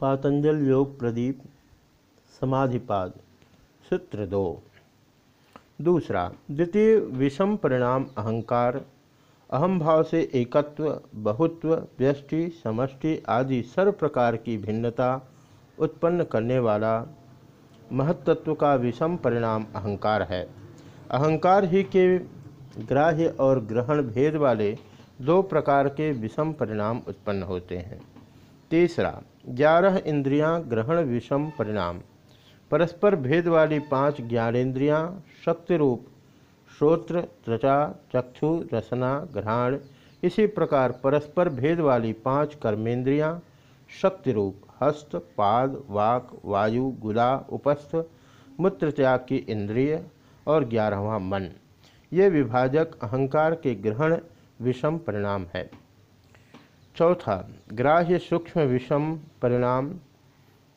पातंजल योग प्रदीप, समाधिपाद, सूत्र दो। दूसरा, द्वितीय विषम परिणाम अहंकार, अहम भाव से एकत्व, बहुत्व, व्यष्टि, समष्टि आदि सर्व प्रकार की भिन्नता उत्पन्न करने वाला महत्त्व का विषम परिणाम अहंकार है। अहंकार ही के ग्राह्य और ग्रहण भेद वाले दो प्रकार के विषम परिणाम उत्पन्न होते हैं। तीसरा, ग्यारह इंद्रियाँ ग्रहण विषम परिणाम। परस्पर भेद वाली पाँच ज्ञानेन्द्रियाँ शक्ति रूप श्रोत्र, त्वचा, चक्षु, रसना, घ्राण, इसी प्रकार परस्पर भेद वाली पाँच कर्मेंद्रियाँ शक्ति रूप हस्त, पाद, वाक, वायु, गुदा, उपस्थ मूत्र त्याग की इंद्रिय और ग्यारहवा मन। ये विभाजक अहंकार के ग्रहण विषम परिणाम है। चौथा, ग्राह्य सूक्ष्म विषम परिणाम,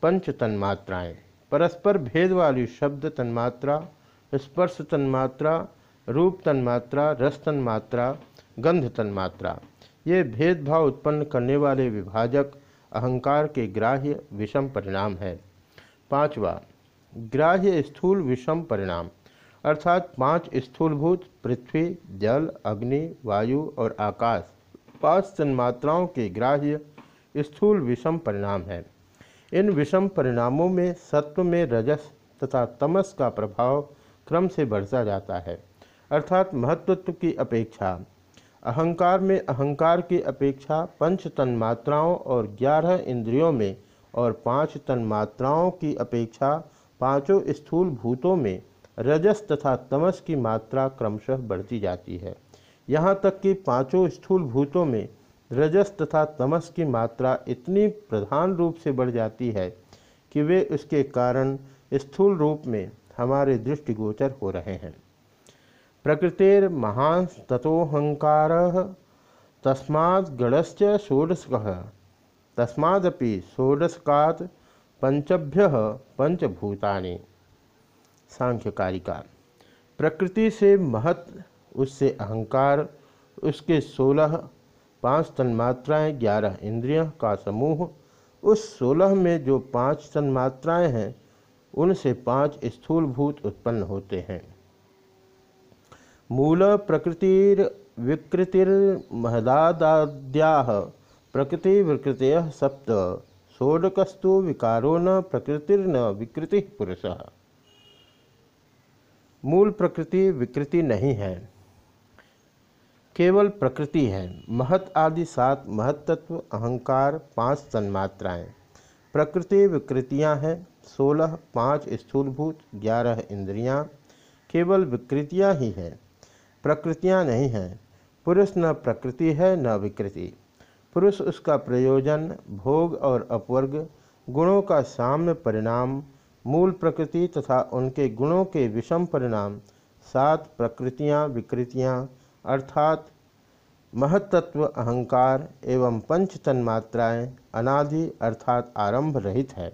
पंच तन्मात्राएँ। परस्पर भेद वाली शब्द तन्मात्रा, स्पर्श तन्मात्रा, रूप तन्मात्रा, रस तन्मात्रा, गंध तन्मात्रा। ये भेदभाव उत्पन्न करने वाले विभाजक अहंकार के ग्राह्य विषम परिणाम है। पांचवा, ग्राह्य स्थूल विषम परिणाम। अर्थात पाँच स्थूलभूत, पृथ्वी, जल, अग्नि, वायु और आकाश। पाँच तन्मात्राओं के ग्राह्य स्थूल विषम परिणाम है। इन विषम परिणामों में सत्व में रजस तथा तमस का प्रभाव क्रम से बढ़ता जाता है, अर्थात महत्वत्व की अपेक्षा। अहंकार में अहंकार की अपेक्षा पंच तन्मात्राओं और ग्यारह इंद्रियों में और पाँच तन्मात्राओं की अपेक्षा पाँचों स्थूल भूतों में रजस तथा तमस की मात्रा क्रमशः बढ़ती जाती है। यहाँ तक कि पाँचों स्थूल भूतों में रजस तथा तमस की मात्रा इतनी प्रधान रूप से बढ़ जाती है कि वे उसके कारण स्थूल रूप में हमारे दृष्टिगोचर हो रहे हैं। प्रकृतिर महान तथोहंकार तस्मात् गणश्च षोडशक, तस्मादपि षोडशकात पंचभ्य पंचभूतानि। सांख्यकारिका। प्रकृति से महत उससे अहंकार, उसके सोलह, पाँच तन्मात्राएँ ग्यारह इंद्रियों का समूह, उस सोलह में जो पाँच तन्मात्राएँ हैं, उनसे पाँच स्थूलभूत उत्पन्न होते हैं। मूल प्रकृतिर विकृतिर्महदाद्या प्रकृति विकृत सप्त षोडकस्तु विकारो न प्रकृतिर्न विकृति पुरुष। मूल प्रकृति विकृति नहीं है। केवल प्रकृति है। महत आदि सात महत्त्व अहंकार, पाँच तन्मात्राएँ प्रकृति विकृतियाँ हैं। सोलह, पाँच स्थूलभूत, ग्यारह इंद्रियाँ। केवल विकृतियाँ ही हैं। प्रकृतियाँ नहीं हैं। पुरुष न प्रकृति है, न विकृति। पुरुष उसका प्रयोजन, भोग और अपवर्ग, गुणों का साम्य परिणाम, मूल प्रकृति तथा उनके गुणों के विषम परिणाम, सात प्रकृतियाँ, विकृतियाँ अर्थात महत्त्व अहंकार एवं पंच तन्मात्राएँ अनादि अर्थात आरंभ रहित है।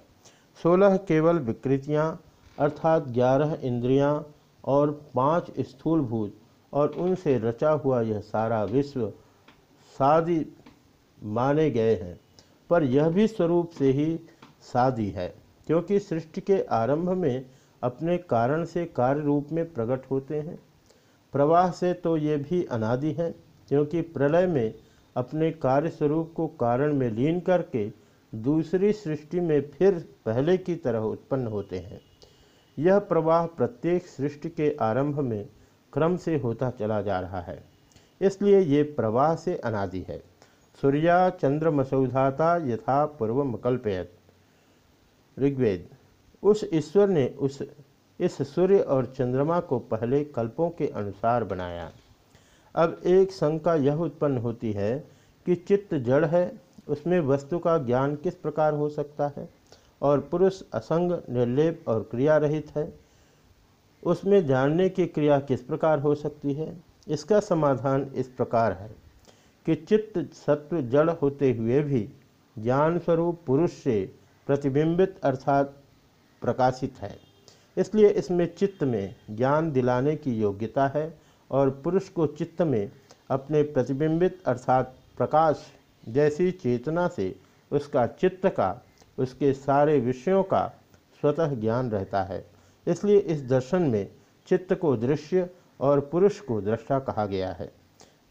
सोलह केवल विकृतियाँ, अर्थात ग्यारह इंद्रियाँ और पाँच स्थूलभूत, और उनसे रचा हुआ यह सारा विश्व सादी माने गए हैं। पर यह भी स्वरूप से ही सादी है, क्योंकि सृष्टि के आरंभ में अपने कारण से कार्य रूप में प्रकट होते हैं। प्रवाह से तो ये भी अनादि है, क्योंकि प्रलय में अपने कार्य स्वरूप को कारण में लीन करके दूसरी सृष्टि में फिर पहले की तरह उत्पन्न होते हैं। यह प्रवाह प्रत्येक सृष्टि के आरंभ में क्रम से होता चला जा रहा है। इसलिए ये प्रवाह से अनादि है। सूर्या चंद्र मसौधाता यथा पूर्व मकल्पयत ऋग्वेद। उस ईश्वर ने उस इस सूर्य और चंद्रमा को पहले कल्पों के अनुसार बनाया। अब एक शंका यह उत्पन्न होती है कि चित्त जड़ है, उसमें वस्तु का ज्ञान किस प्रकार हो सकता है? और पुरुष असंग, निर्लेप और क्रिया रहित है, उसमें जानने की क्रिया किस प्रकार हो सकती है? इसका समाधान इस प्रकार है कि चित्त सत्व जड़ होते हुए भी ज्ञान स्वरूप पुरुष से प्रतिबिंबित अर्थात प्रकाशित है। इसलिए इसमें चित्त में ज्ञान दिलाने की योग्यता है और पुरुष को चित्त में अपने प्रतिबिंबित अर्थात प्रकाश जैसी चेतना से उसका चित्त का, उसके सारे विषयों का स्वतः ज्ञान रहता है। इसलिए इस दर्शन में चित्त को दृश्य और पुरुष को दृष्टा कहा गया है।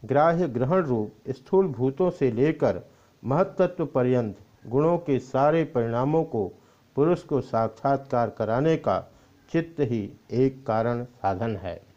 ग्राह्य ग्रहण रूप स्थूल भूतों से लेकर महत्त्व पर्यंत गुणों के सारे परिणामों को पुरुष को साक्षात्कार कराने का चित्त ही एक कारण साधन है।